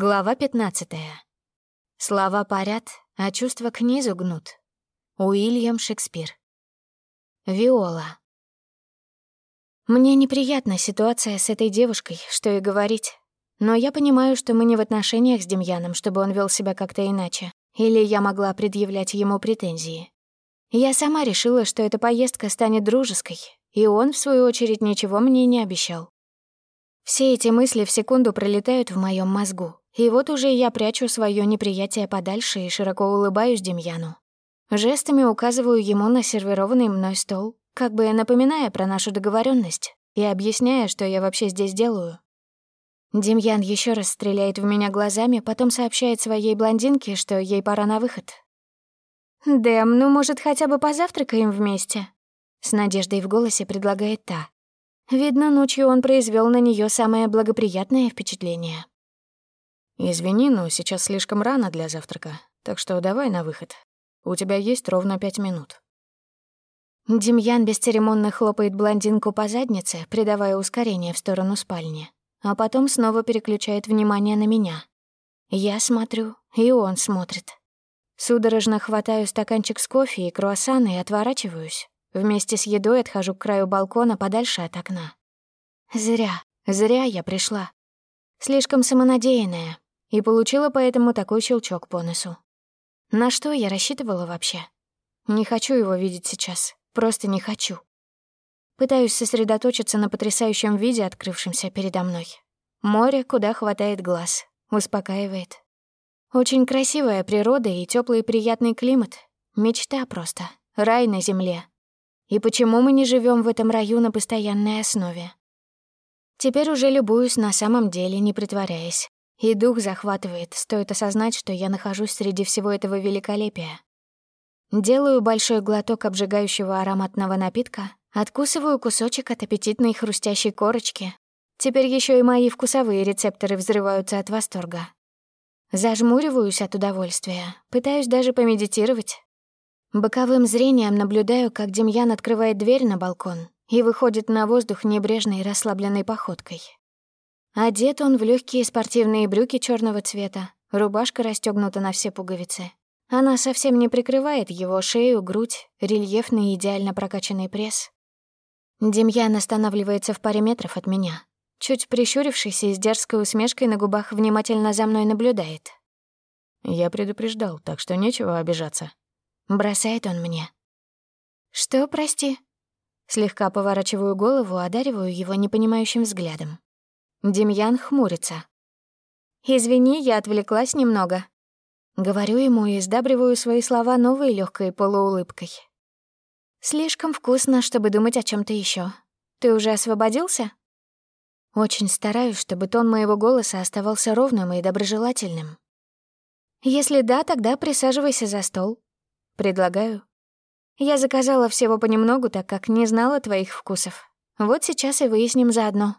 Глава 15. Слова парят, а чувства к низу гнут. Уильям Шекспир. Виола. Мне неприятна ситуация с этой девушкой, что и говорить. Но я понимаю, что мы не в отношениях с Демьяном, чтобы он вел себя как-то иначе. Или я могла предъявлять ему претензии. Я сама решила, что эта поездка станет дружеской, и он, в свою очередь, ничего мне не обещал. Все эти мысли в секунду пролетают в моем мозгу, и вот уже я прячу свое неприятие подальше и широко улыбаюсь Демьяну. Жестами указываю ему на сервированный мной стол, как бы напоминая про нашу договоренность и объясняя, что я вообще здесь делаю. Демьян еще раз стреляет в меня глазами, потом сообщает своей блондинке, что ей пора на выход. «Дэм, ну, может, хотя бы позавтракаем вместе?» С надеждой в голосе предлагает та. Видно, ночью он произвел на нее самое благоприятное впечатление. «Извини, но сейчас слишком рано для завтрака, так что давай на выход. У тебя есть ровно пять минут». Демьян бесцеремонно хлопает блондинку по заднице, придавая ускорение в сторону спальни, а потом снова переключает внимание на меня. Я смотрю, и он смотрит. Судорожно хватаю стаканчик с кофе и круассаны и отворачиваюсь. Вместе с едой отхожу к краю балкона подальше от окна. Зря, зря я пришла. Слишком самонадеянная, и получила поэтому такой щелчок по носу. На что я рассчитывала вообще? Не хочу его видеть сейчас, просто не хочу. Пытаюсь сосредоточиться на потрясающем виде, открывшемся передо мной. Море, куда хватает глаз, успокаивает. Очень красивая природа и теплый приятный климат. Мечта просто. Рай на земле, и почему мы не живем в этом раю на постоянной основе? Теперь уже любуюсь на самом деле, не притворяясь. И дух захватывает, стоит осознать, что я нахожусь среди всего этого великолепия. Делаю большой глоток обжигающего ароматного напитка, откусываю кусочек от аппетитной хрустящей корочки. Теперь еще и мои вкусовые рецепторы взрываются от восторга. Зажмуриваюсь от удовольствия, пытаюсь даже помедитировать, Боковым зрением наблюдаю, как Демьян открывает дверь на балкон и выходит на воздух небрежной расслабленной походкой. Одет он в легкие спортивные брюки черного цвета, рубашка расстегнута на все пуговицы. Она совсем не прикрывает его шею, грудь, рельефный и идеально прокачанный пресс. Демьян останавливается в паре метров от меня. Чуть прищурившись и с дерзкой усмешкой на губах внимательно за мной наблюдает. «Я предупреждал, так что нечего обижаться», Бросает он мне. «Что, прости?» Слегка поворачиваю голову, одариваю его непонимающим взглядом. Демьян хмурится. «Извини, я отвлеклась немного». Говорю ему и сдабриваю свои слова новой легкой полуулыбкой. «Слишком вкусно, чтобы думать о чем то еще. Ты уже освободился?» Очень стараюсь, чтобы тон моего голоса оставался ровным и доброжелательным. «Если да, тогда присаживайся за стол. Предлагаю. Я заказала всего понемногу, так как не знала твоих вкусов. Вот сейчас и выясним заодно.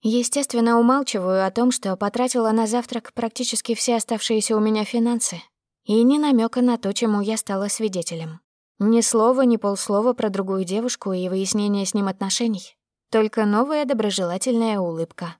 Естественно, умалчиваю о том, что потратила на завтрак практически все оставшиеся у меня финансы. И ни намека на то, чему я стала свидетелем. Ни слова, ни полслова про другую девушку и выяснение с ним отношений. Только новая доброжелательная улыбка.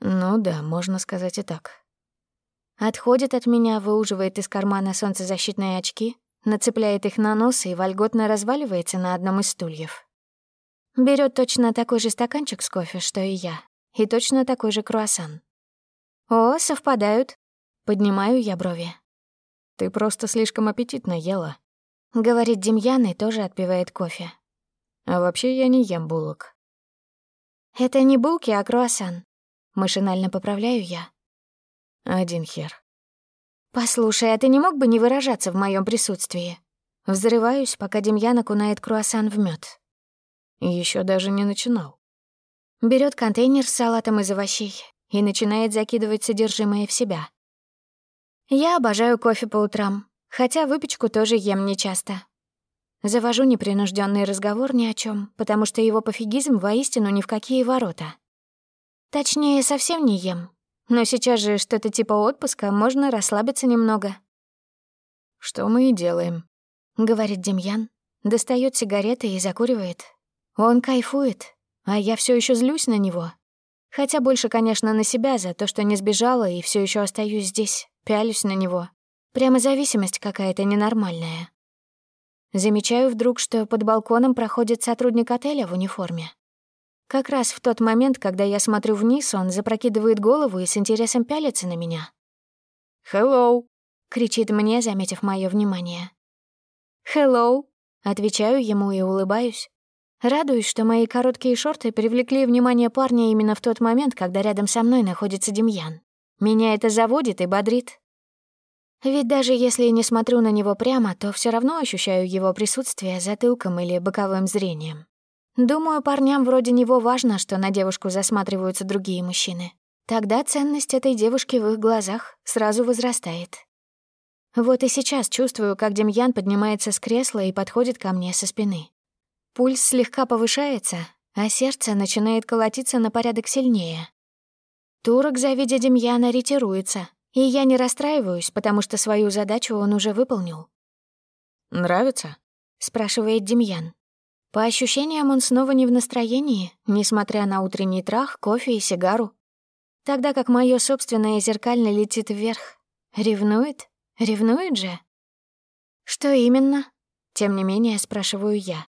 Ну да, можно сказать и так. Отходит от меня, выуживает из кармана солнцезащитные очки, нацепляет их на нос и вольготно разваливается на одном из стульев. Берет точно такой же стаканчик с кофе, что и я, и точно такой же круассан. «О, совпадают!» Поднимаю я брови. «Ты просто слишком аппетитно ела», — говорит Демьян и тоже отпивает кофе. «А вообще я не ем булок». «Это не булки, а круассан», — машинально поправляю я. Один хер. «Послушай, а ты не мог бы не выражаться в моем присутствии?» Взрываюсь, пока Демьян окунает круассан в мед. Еще даже не начинал. Берет контейнер с салатом из овощей и начинает закидывать содержимое в себя. Я обожаю кофе по утрам, хотя выпечку тоже ем нечасто. Завожу непринужденный разговор ни о чем, потому что его пофигизм воистину ни в какие ворота. Точнее, совсем не ем, но сейчас же что-то типа отпуска, можно расслабиться немного. «Что мы и делаем», — говорит Демьян. Достает сигареты и закуривает. Он кайфует, а я все еще злюсь на него. Хотя больше, конечно, на себя за то, что не сбежала и все еще остаюсь здесь, пялюсь на него. Прямо зависимость какая-то ненормальная. Замечаю вдруг, что под балконом проходит сотрудник отеля в униформе. Как раз в тот момент, когда я смотрю вниз, он запрокидывает голову и с интересом пялится на меня. «Hello!» — кричит мне, заметив мое внимание. «Hello!» — отвечаю ему и улыбаюсь. Радуюсь, что мои короткие шорты привлекли внимание парня именно в тот момент, когда рядом со мной находится Демьян. Меня это заводит и бодрит. Ведь даже если не смотрю на него прямо, то все равно ощущаю его присутствие затылком или боковым зрением. Думаю, парням вроде него важно, что на девушку засматриваются другие мужчины. Тогда ценность этой девушки в их глазах сразу возрастает. Вот и сейчас чувствую, как Демьян поднимается с кресла и подходит ко мне со спины. Пульс слегка повышается, а сердце начинает колотиться на порядок сильнее. Турок, завидя Демьяна, ретируется, и я не расстраиваюсь, потому что свою задачу он уже выполнил. «Нравится?» — спрашивает Демьян. По ощущениям, он снова не в настроении, несмотря на утренний трах, кофе и сигару. Тогда как мое собственное зеркально летит вверх. Ревнует? Ревнует же? Что именно? Тем не менее, спрашиваю я.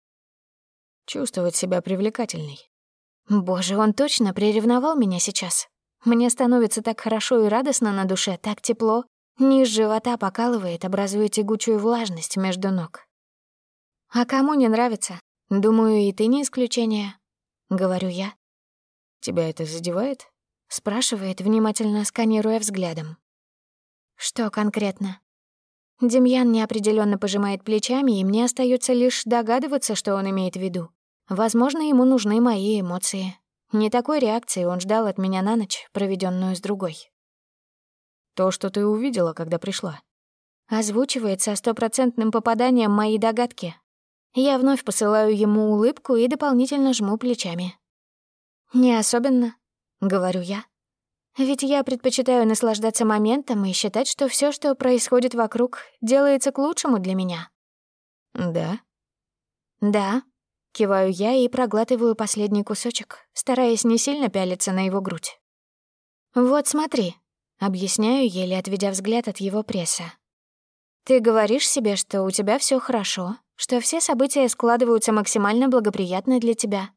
Чувствовать себя привлекательной. Боже, он точно приревновал меня сейчас. Мне становится так хорошо и радостно на душе, так тепло. Низ живота покалывает, образуя тягучую влажность между ног. А кому не нравится? Думаю, и ты не исключение. Говорю я. Тебя это задевает? Спрашивает, внимательно сканируя взглядом. Что конкретно? Демьян неопределенно пожимает плечами, и мне остается лишь догадываться, что он имеет в виду. Возможно, ему нужны мои эмоции. Не такой реакции он ждал от меня на ночь, проведенную с другой. То, что ты увидела, когда пришла. Озвучивает со стопроцентным попаданием мои догадки. Я вновь посылаю ему улыбку и дополнительно жму плечами. «Не особенно», — говорю я. «Ведь я предпочитаю наслаждаться моментом и считать, что все, что происходит вокруг, делается к лучшему для меня». «Да?» «Да», Киваю я и проглатываю последний кусочек, стараясь не сильно пялиться на его грудь. «Вот смотри», — объясняю, еле отведя взгляд от его пресса. «Ты говоришь себе, что у тебя все хорошо, что все события складываются максимально благоприятно для тебя.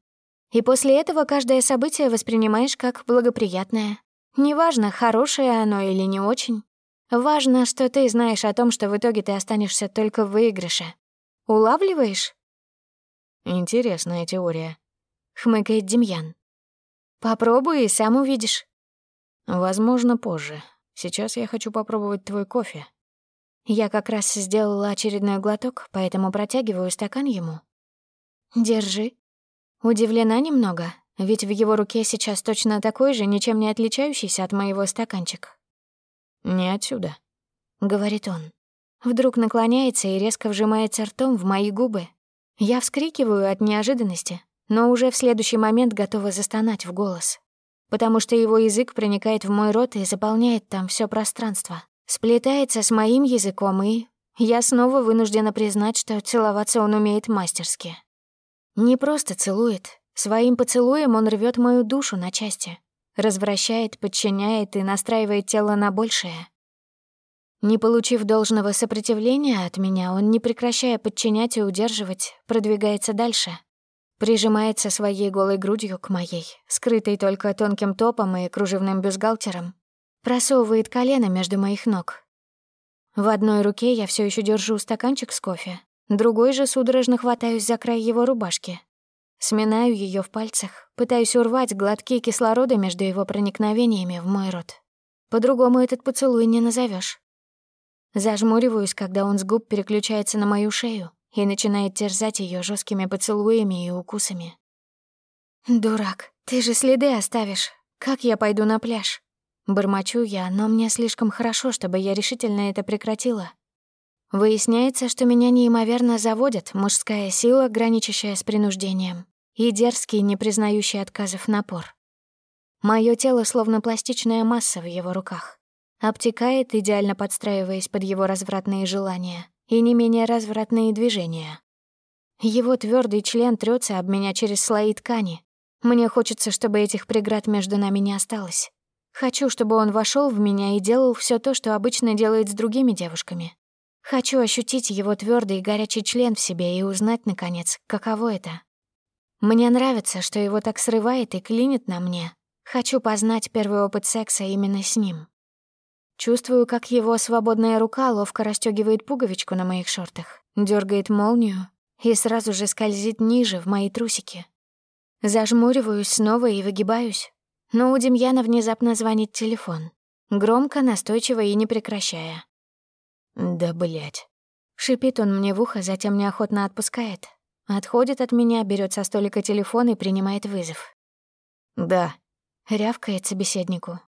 И после этого каждое событие воспринимаешь как благоприятное. Неважно, хорошее оно или не очень. Важно, что ты знаешь о том, что в итоге ты останешься только в выигрыше. Улавливаешь?» Интересная теория. Хмыкает Демьян. Попробуй и сам увидишь. Возможно, позже. Сейчас я хочу попробовать твой кофе. Я как раз сделала очередной глоток, поэтому протягиваю стакан ему. Держи. Удивлена немного, ведь в его руке сейчас точно такой же, ничем не отличающийся от моего стаканчик. «Не отсюда», — говорит он. Вдруг наклоняется и резко вжимается ртом в мои губы, я вскрикиваю от неожиданности, но уже в следующий момент готова застонать в голос, потому что его язык проникает в мой рот и заполняет там все пространство, сплетается с моим языком, и я снова вынуждена признать, что целоваться он умеет мастерски. Не просто целует, своим поцелуем он рвет мою душу на части, развращает, подчиняет и настраивает тело на большее. Не получив должного сопротивления от меня, он, не прекращая подчинять и удерживать, продвигается дальше. Прижимается своей голой грудью к моей, скрытой только тонким топом и кружевным бюстгальтером. Просовывает колено между моих ног. В одной руке я все еще держу стаканчик с кофе, другой же судорожно хватаюсь за край его рубашки. Сминаю ее в пальцах, пытаюсь урвать глотки кислорода между его проникновениями в мой рот. По-другому этот поцелуй не назовешь. Зажмуриваюсь, когда он с губ переключается на мою шею и начинает терзать ее жесткими поцелуями и укусами. «Дурак, ты же следы оставишь. Как я пойду на пляж?» Бормочу я, но мне слишком хорошо, чтобы я решительно это прекратила. Выясняется, что меня неимоверно заводит мужская сила, граничащая с принуждением, и дерзкий, не признающий отказов напор. Моё тело словно пластичная масса в его руках обтекает, идеально подстраиваясь под его развратные желания и не менее развратные движения. Его твердый член трется об меня через слои ткани, Мне хочется, чтобы этих преград между нами не осталось. Хочу, чтобы он вошел в меня и делал все то, что обычно делает с другими девушками. Хочу ощутить его твердый и горячий член в себе и узнать, наконец, каково это. Мне нравится, что его так срывает и клинит на мне. Хочу познать первый опыт секса именно с ним. Чувствую, как его свободная рука ловко расстёгивает пуговичку на моих шортах, дергает молнию и сразу же скользит ниже, в мои трусики. Зажмуриваюсь снова и выгибаюсь. Но у Демьяна внезапно звонит телефон. Громко, настойчиво и не прекращая. «Да, блядь». Шипит он мне в ухо, затем неохотно отпускает. Отходит от меня, берет со столика телефон и принимает вызов. «Да». Рявкает собеседнику.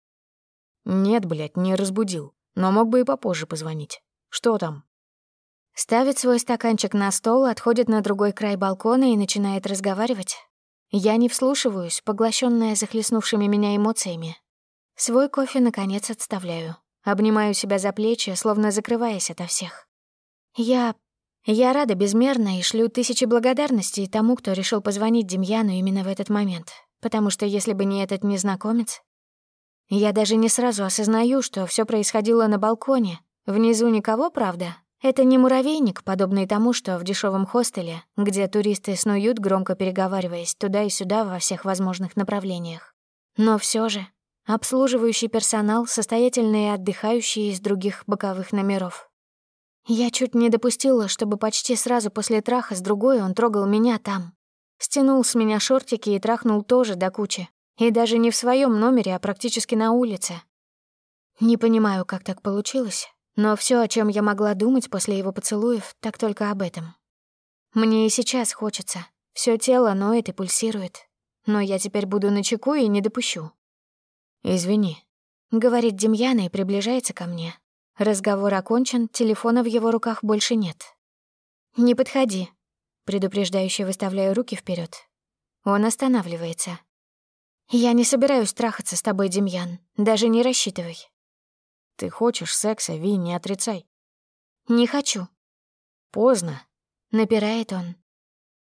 «Нет, блядь, не разбудил. Но мог бы и попозже позвонить. Что там?» Ставит свой стаканчик на стол, отходит на другой край балкона и начинает разговаривать. Я не вслушиваюсь, поглощенная захлестнувшими меня эмоциями. Свой кофе, наконец, отставляю. Обнимаю себя за плечи, словно закрываясь ото всех. Я... Я рада безмерно и шлю тысячи благодарностей тому, кто решил позвонить Демьяну именно в этот момент. Потому что если бы не этот незнакомец, я даже не сразу осознаю, что все происходило на балконе. Внизу никого, правда? Это не муравейник, подобный тому, что в дешевом хостеле, где туристы снуют, громко переговариваясь туда и сюда во всех возможных направлениях. Но все же обслуживающий персонал, состоятельные отдыхающие из других боковых номеров. Я чуть не допустила, чтобы почти сразу после траха с другой он трогал меня там. Стянул с меня шортики и трахнул тоже до кучи, и даже не в своем номере, а практически на улице. Не понимаю, как так получилось, но все, о чем я могла думать после его поцелуев, так только об этом. Мне и сейчас хочется. Все тело ноет и пульсирует. Но я теперь буду на чеку и не допущу. «Извини», — говорит Демьяна и приближается ко мне. Разговор окончен, телефона в его руках больше нет. «Не подходи», — предупреждающе выставляю руки вперед. Он останавливается. «Я не собираюсь трахаться с тобой, Демьян. Даже не рассчитывай». «Ты хочешь секса, Ви, не отрицай». «Не хочу». «Поздно», — напирает он.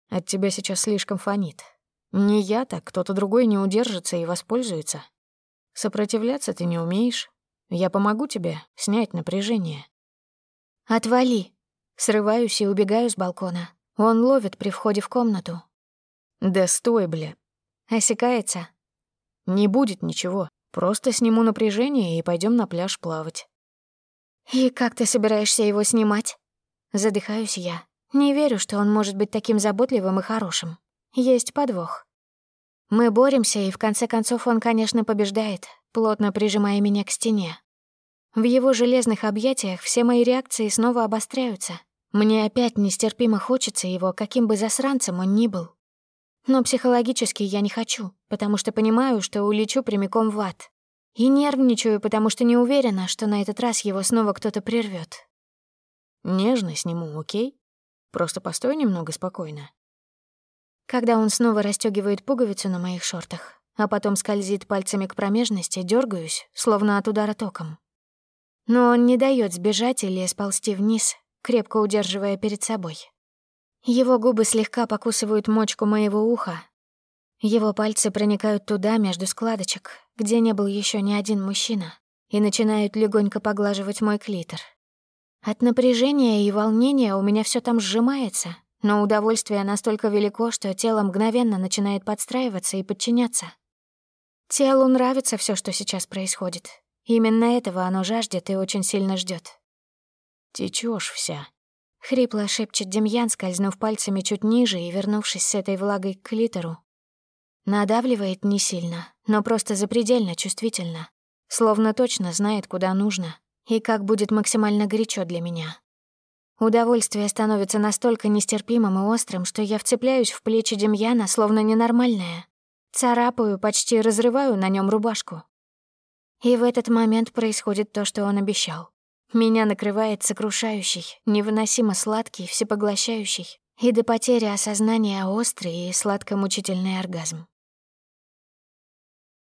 «От тебя сейчас слишком фонит. Не я так, кто-то другой не удержится и воспользуется. Сопротивляться ты не умеешь. Я помогу тебе снять напряжение». «Отвали». Срываюсь и убегаю с балкона. Он ловит при входе в комнату. «Да стой, бля». Осекается, не будет ничего. Просто сниму напряжение и пойдем на пляж плавать. И как ты собираешься его снимать? Задыхаюсь я. Не верю, что он может быть таким заботливым и хорошим. Есть подвох. Мы боремся, и в конце концов он, конечно, побеждает, плотно прижимая меня к стене. В его железных объятиях все мои реакции снова обостряются. Мне опять нестерпимо хочется его, каким бы засранцем он ни был. Но психологически я не хочу, потому что понимаю, что улечу прямиком в ад. И нервничаю, потому что не уверена, что на этот раз его снова кто-то прервет. Нежно сниму, окей? Просто постой немного спокойно. Когда он снова расстёгивает пуговицу на моих шортах, а потом скользит пальцами к промежности, дергаюсь, словно от удара током. Но он не дает сбежать или сползти вниз, крепко удерживая перед собой. Его губы слегка покусывают мочку моего уха. Его пальцы проникают туда, между складочек, где не был еще ни один мужчина, и начинают легонько поглаживать мой клитор. От напряжения и волнения у меня все там сжимается, но удовольствие настолько велико, что тело мгновенно начинает подстраиваться и подчиняться. Телу нравится все, что сейчас происходит. Именно этого оно жаждет и очень сильно ждет. Течешь вся», Хрипло шепчет Демьян, скользнув пальцами чуть ниже и вернувшись с этой влагой к клитору. Надавливает не сильно, но просто запредельно чувствительно. Словно точно знает, куда нужно и как будет максимально горячо для меня. Удовольствие становится настолько нестерпимым и острым, что я вцепляюсь в плечи Демьяна, словно ненормальная. Царапаю, почти разрываю на нем рубашку. И в этот момент происходит то, что он обещал. Меня накрывает сокрушающий, невыносимо сладкий, всепоглощающий и до потери осознания острый и сладко-мучительный оргазм.